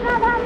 那他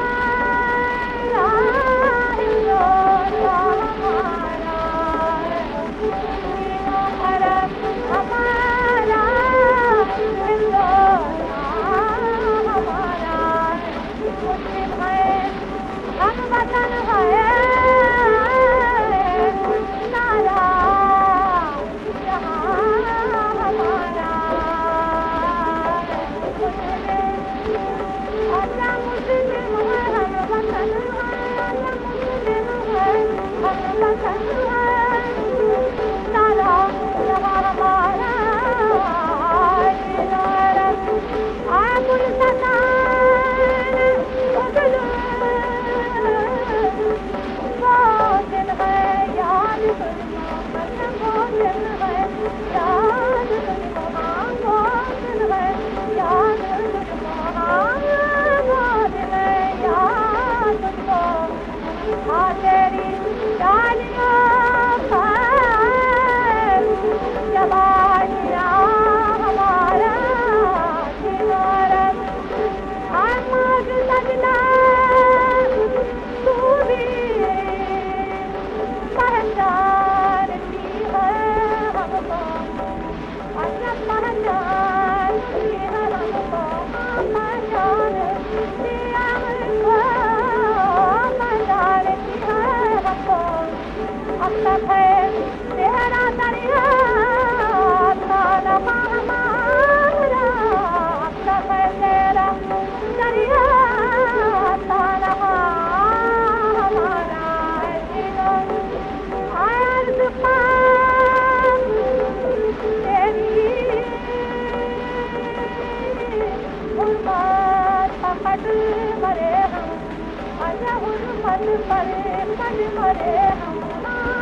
मरे हम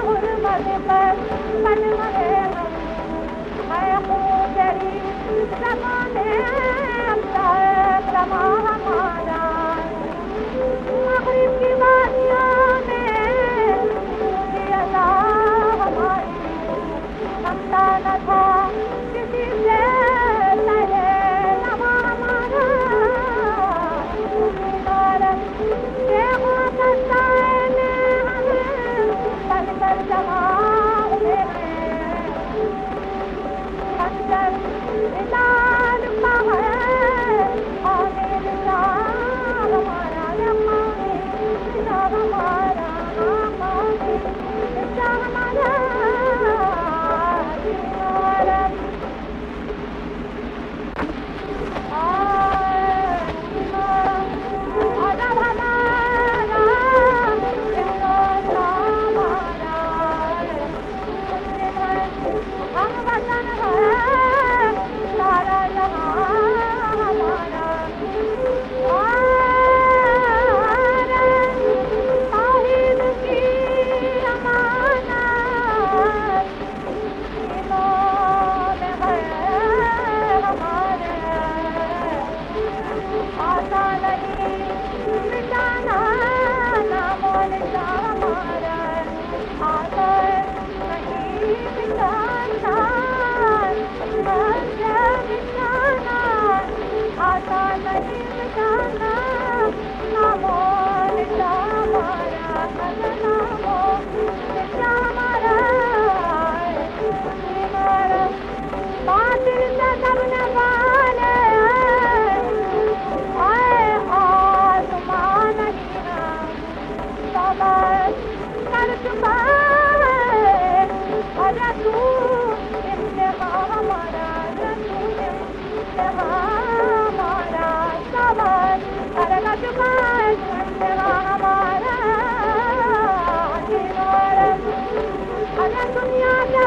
हुर मरे पर मन मरे हम है तेरी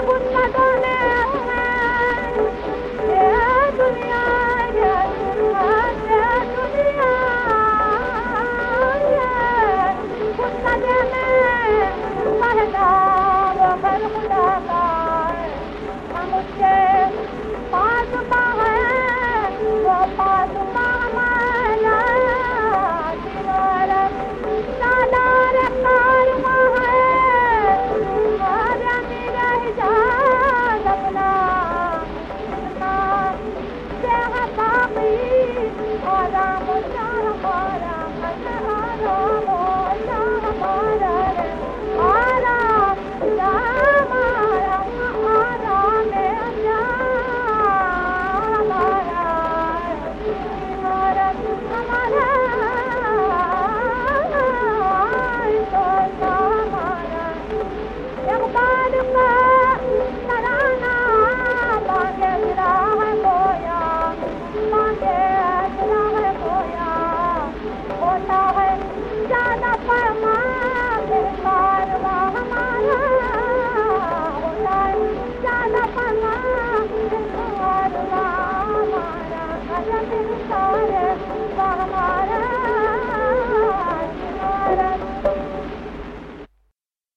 good night.